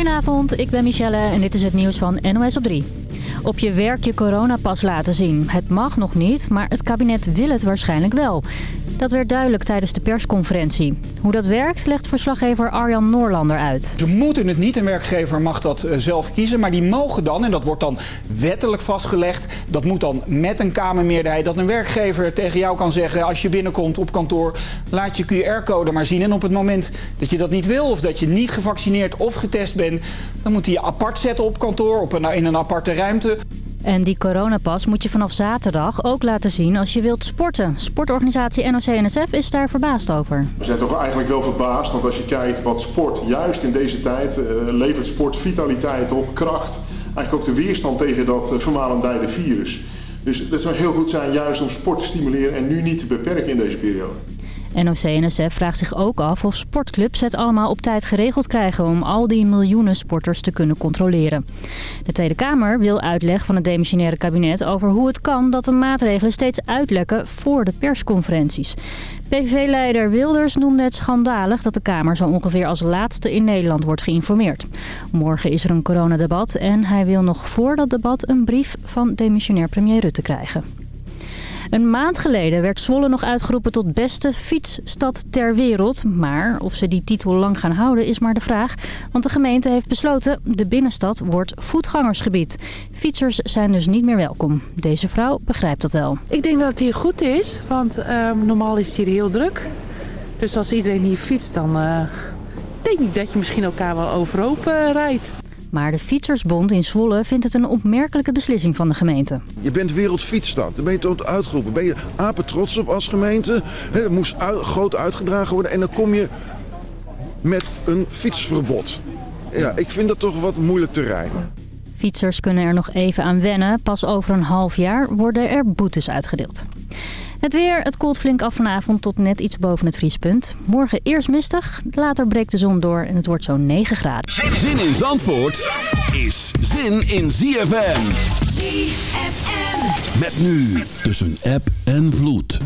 Goedenavond, ik ben Michelle en dit is het nieuws van NOS op 3. Op je werk je coronapas laten zien. Het mag nog niet, maar het kabinet wil het waarschijnlijk wel. Dat werd duidelijk tijdens de persconferentie. Hoe dat werkt, legt verslaggever Arjan Noorlander uit. Ze moeten het niet, een werkgever mag dat eh, zelf kiezen. Maar die mogen dan, en dat wordt dan wettelijk vastgelegd... dat moet dan met een Kamermeerderheid... dat een werkgever tegen jou kan zeggen als je binnenkomt op kantoor... laat je QR-code maar zien. En op het moment dat je dat niet wil of dat je niet gevaccineerd of getest bent... dan moet hij je apart zetten op kantoor, op een, in een aparte ruimte. En die coronapas moet je vanaf zaterdag ook laten zien als je wilt sporten. Sportorganisatie NOC-NSF is daar verbaasd over. We zijn toch eigenlijk wel verbaasd, want als je kijkt wat sport juist in deze tijd uh, levert sport vitaliteit op, kracht. Eigenlijk ook de weerstand tegen dat uh, vermalendijde virus. Dus het zou heel goed zijn juist om sport te stimuleren en nu niet te beperken in deze periode. NOC-NSF vraagt zich ook af of sportclubs het allemaal op tijd geregeld krijgen... om al die miljoenen sporters te kunnen controleren. De Tweede Kamer wil uitleg van het demissionaire kabinet over hoe het kan... dat de maatregelen steeds uitlekken voor de persconferenties. PVV-leider Wilders noemde het schandalig dat de Kamer zo ongeveer als laatste in Nederland wordt geïnformeerd. Morgen is er een coronadebat en hij wil nog voor dat debat een brief van demissionair premier Rutte krijgen. Een maand geleden werd Zwolle nog uitgeroepen tot beste fietsstad ter wereld. Maar of ze die titel lang gaan houden is maar de vraag. Want de gemeente heeft besloten, de binnenstad wordt voetgangersgebied. Fietsers zijn dus niet meer welkom. Deze vrouw begrijpt dat wel. Ik denk dat het hier goed is, want uh, normaal is het hier heel druk. Dus als iedereen hier fietst, dan uh, denk ik dat je misschien elkaar wel overhoop uh, rijdt. Maar de Fietsersbond in Zwolle vindt het een opmerkelijke beslissing van de gemeente. Je bent wereldfietsstad. Dan ben je tot uitgeroepen. Ben je apen trots op als gemeente. Het moest uit, groot uitgedragen worden. En dan kom je met een fietsverbod. Ja, ik vind dat toch wat moeilijk te rijmen. Fietsers kunnen er nog even aan wennen. Pas over een half jaar worden er boetes uitgedeeld. Het weer, het koelt flink af vanavond tot net iets boven het vriespunt. Morgen eerst mistig, later breekt de zon door en het wordt zo'n 9 graden. Zin in Zandvoort is zin in ZFM. ZFM. Met nu tussen app en vloed.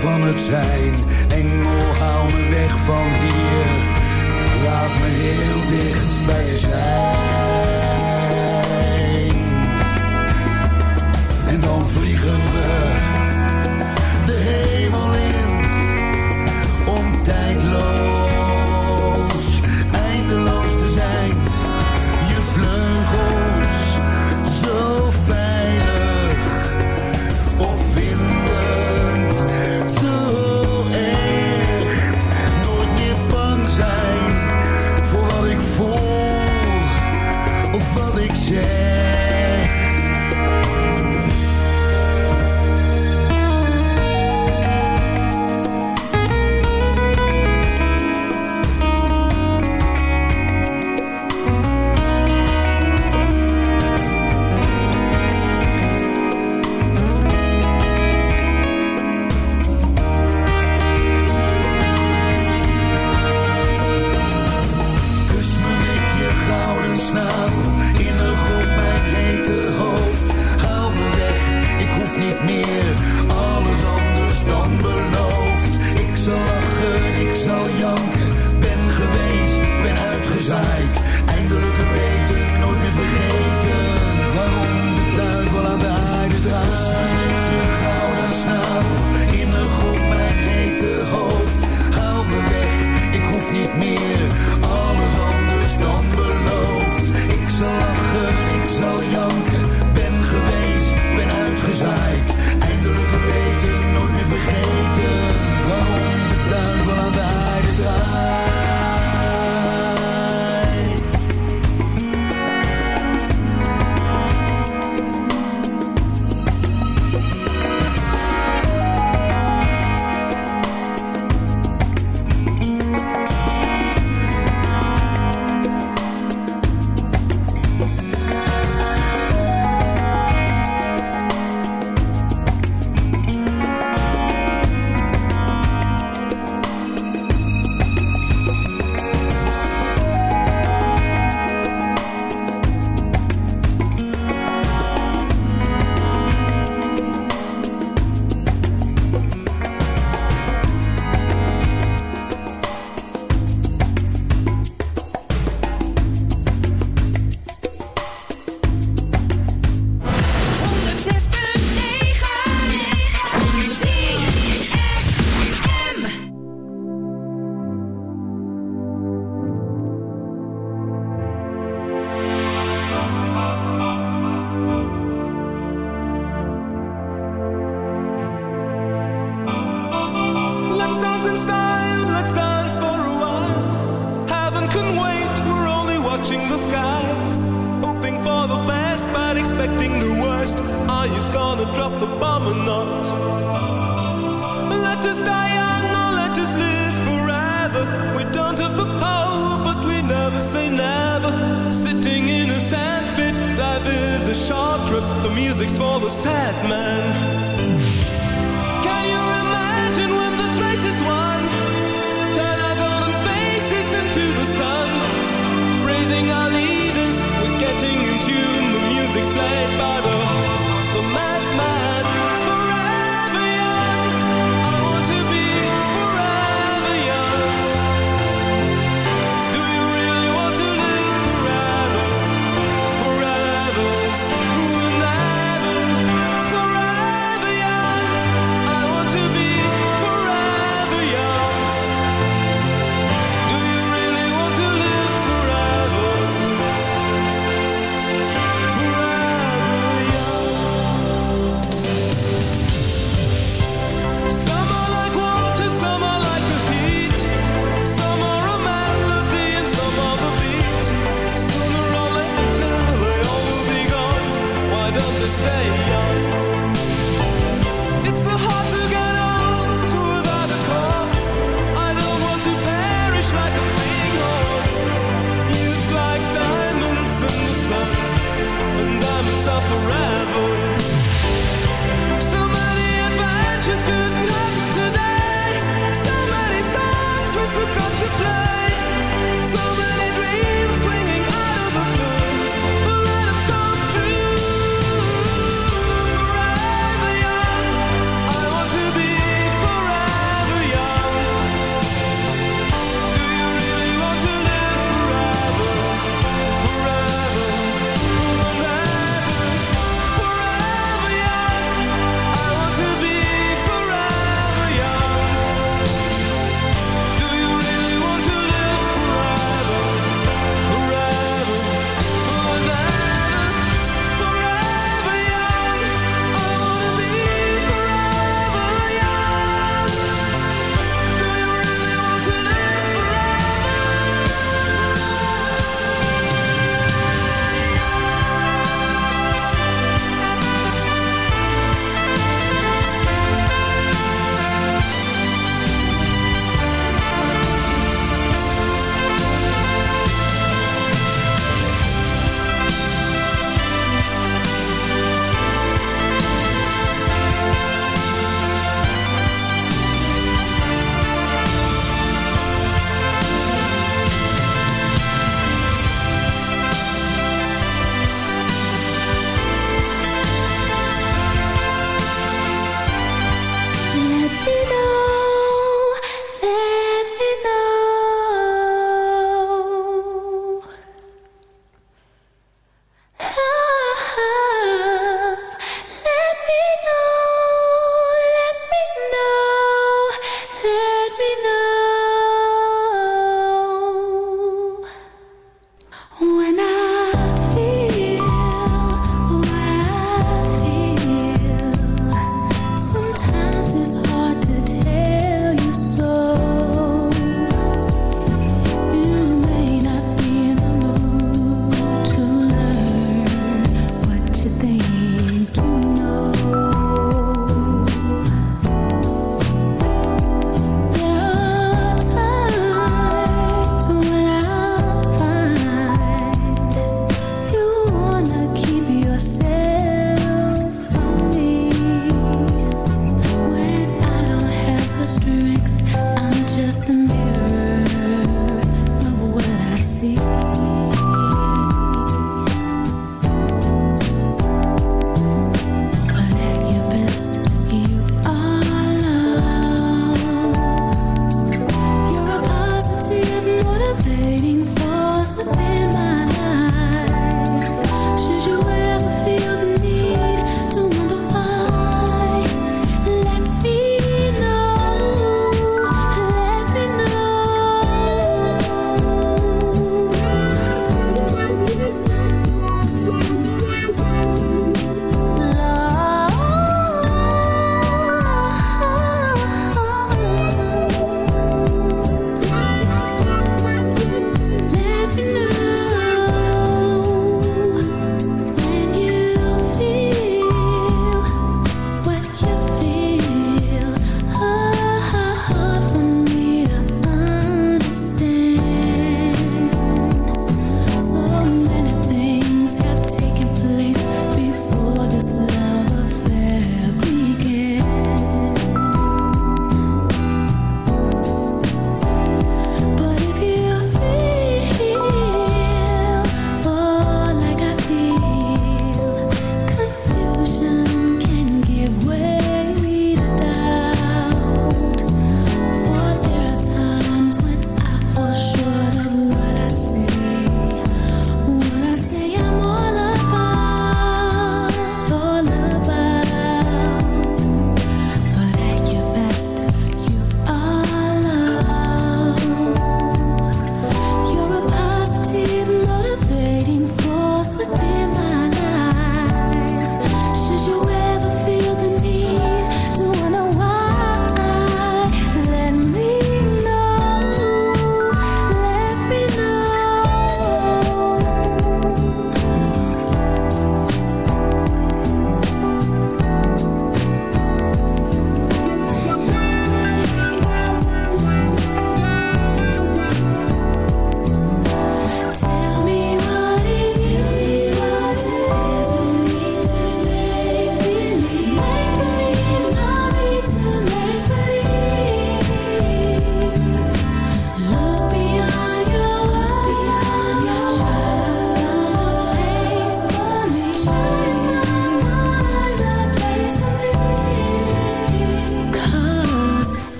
van het zijn. Engel, haal me weg van hier. Laat me heel dicht bij je zijn.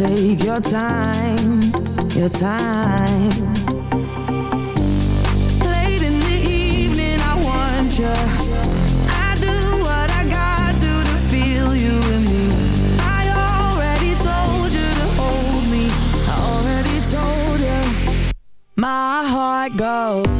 Take your time, your time. Late in the evening, I want you. I do what I got to to feel you in me. I already told you to hold me. I already told you. My heart goes.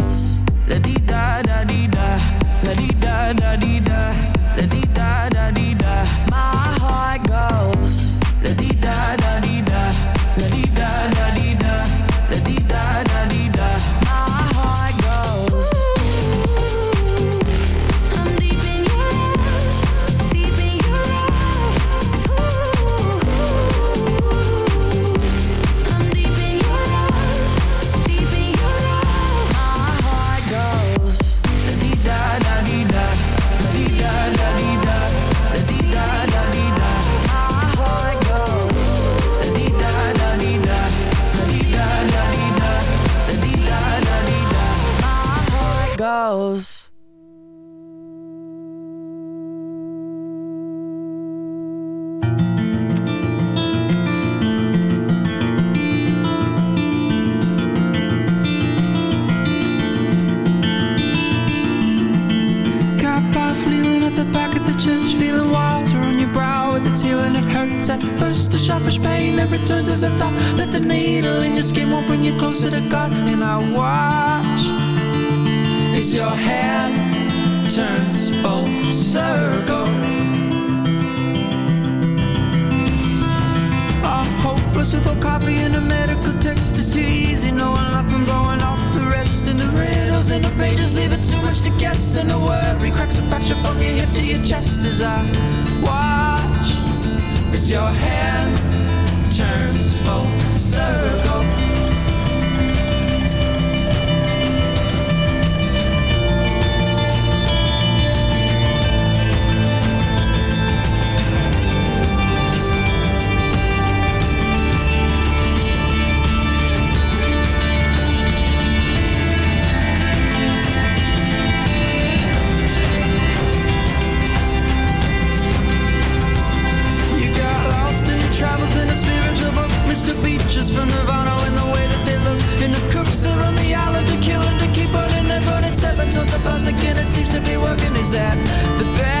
again, it seems to be working. Is that the best?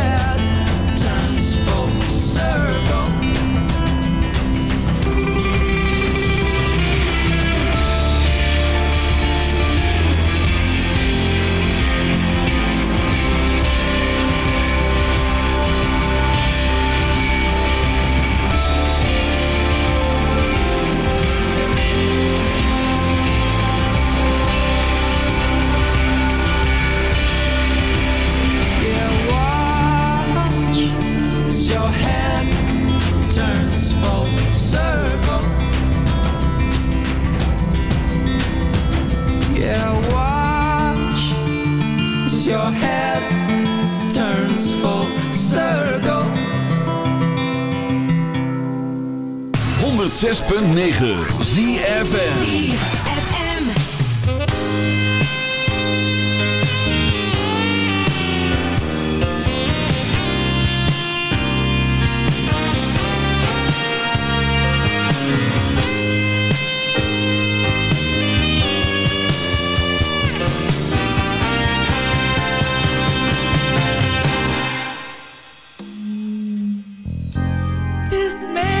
106.9 ZFN man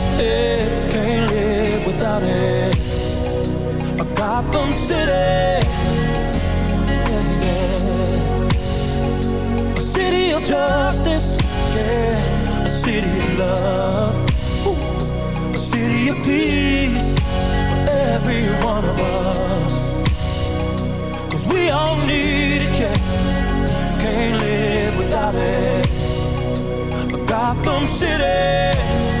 can't live without it. A Gotham City. A city of justice. A city of love, a city of peace for every one of we all need it. Can't live without it. A Gotham City.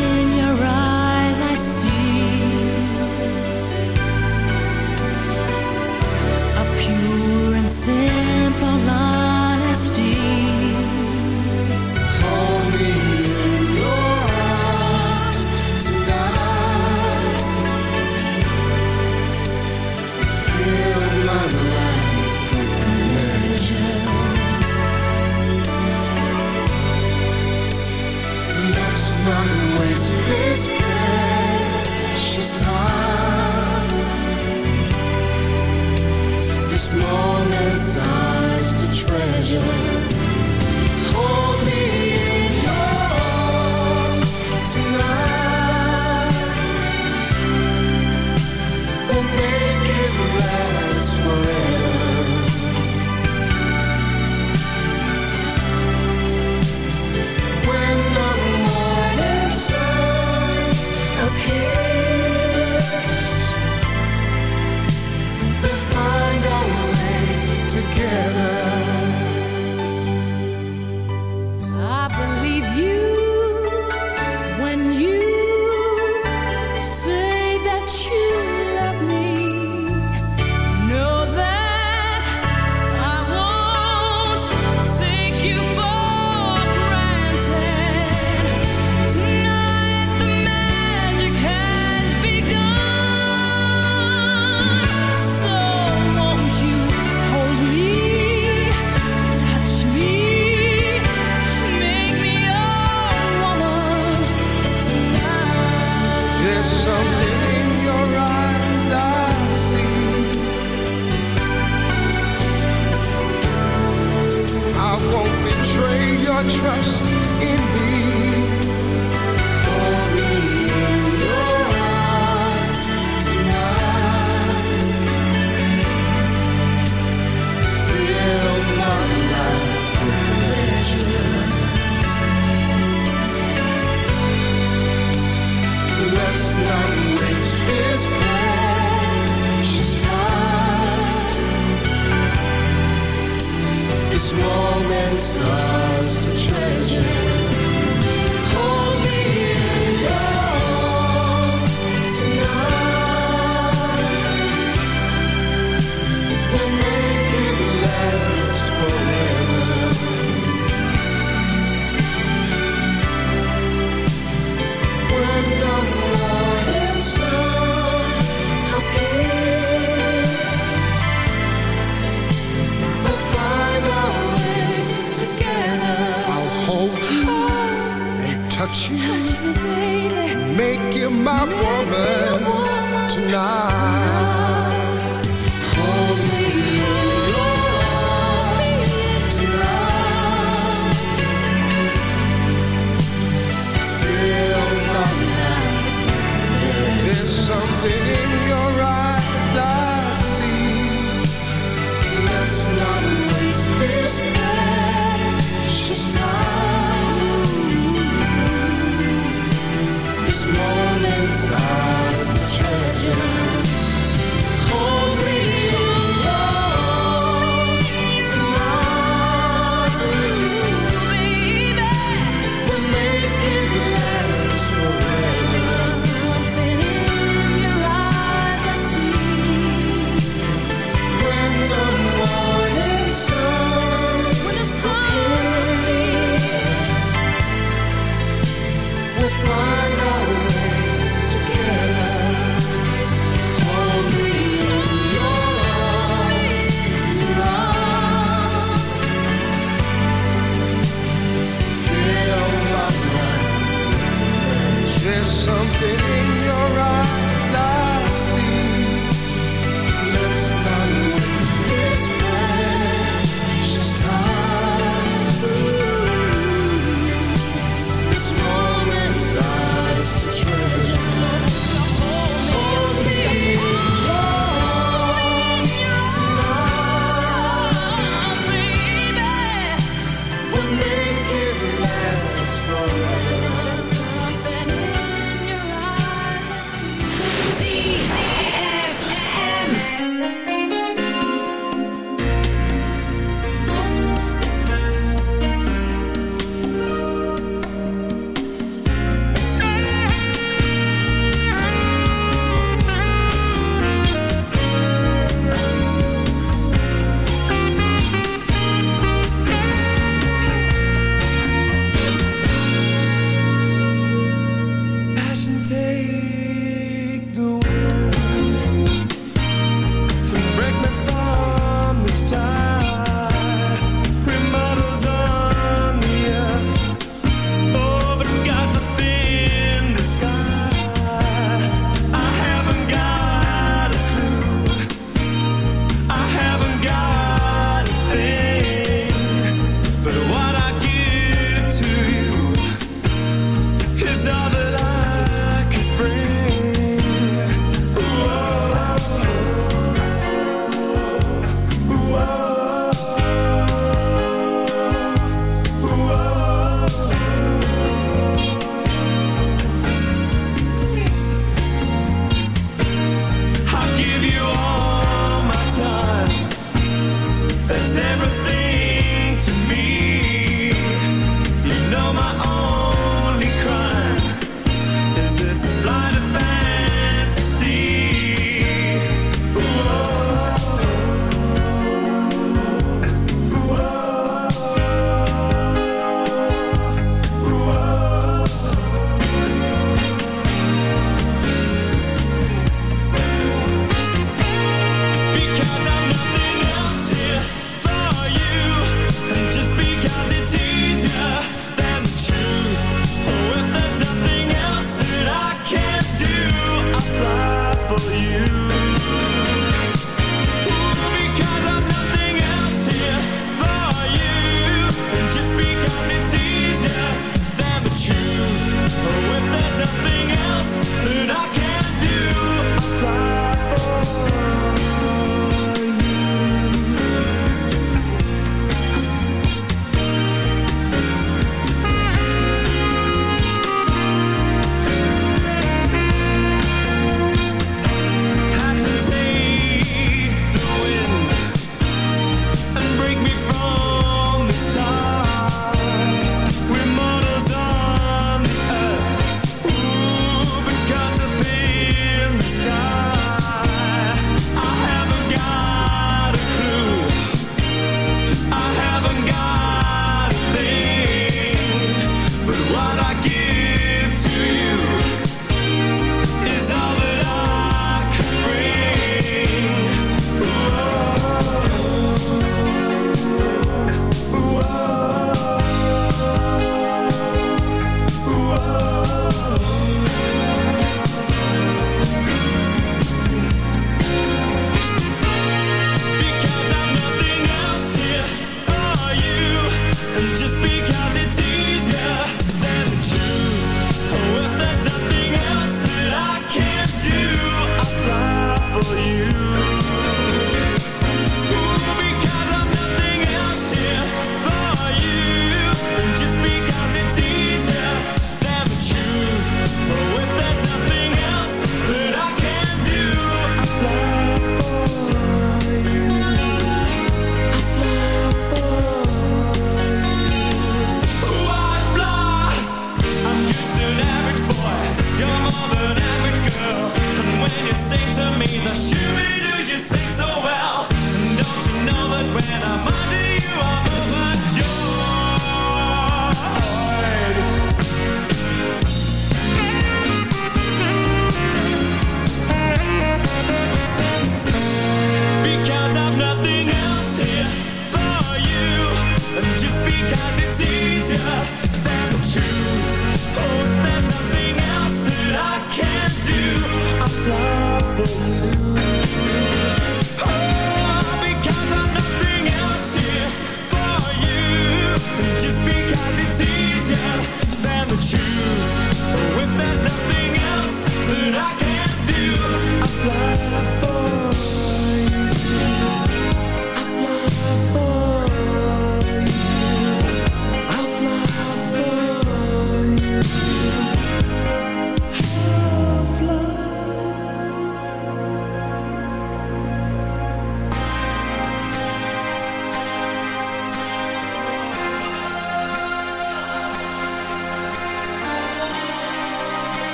something